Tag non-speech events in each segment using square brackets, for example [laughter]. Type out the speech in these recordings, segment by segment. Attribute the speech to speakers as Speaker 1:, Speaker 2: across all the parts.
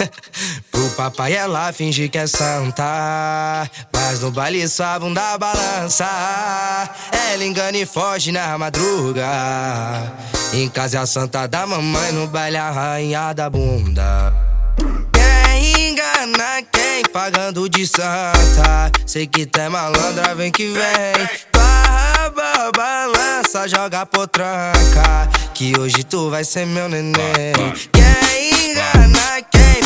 Speaker 1: [laughs] Pro papai ela finge que é santa Mas no baile sua bunda balança. Ela engana e foge na madruga. Em casa é a santa da mamãe No baile a rainha da bunda. Quem engana quem pagando de santa. Sei que tem malandra, vem que vem. Barra, balança, joga potranca. Que hoje tu vai ser meu neném. Quem engana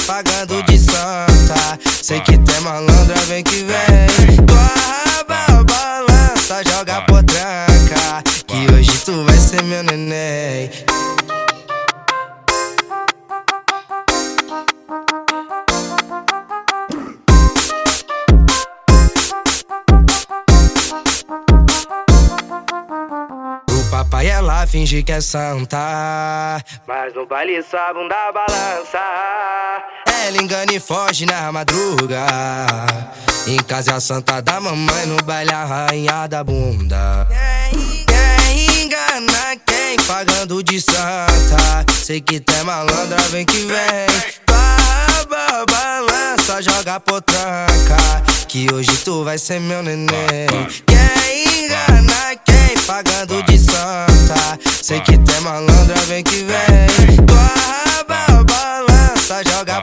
Speaker 1: pagando de santa. Sei que tem malandra, vem que vem. Tua raba balança, joga potranca. Que hoje tu vai ser meu neném. papai ela finge que é santa Mas no baile sua bunda balança Ela engana e foge na madruga. Em casa é a santa da mamãe No baile a rainha da bunda. Quem engana quem pagando de santa? Sei que tem malandra, vem que vem. Baba, balança, joga potranca Que hoje tu vai ser meu neném. Quem engana quem pagando de santa. Sei que tem malandra, vem que vem. Tua raba balança, joga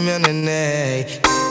Speaker 1: potranca. Que hoje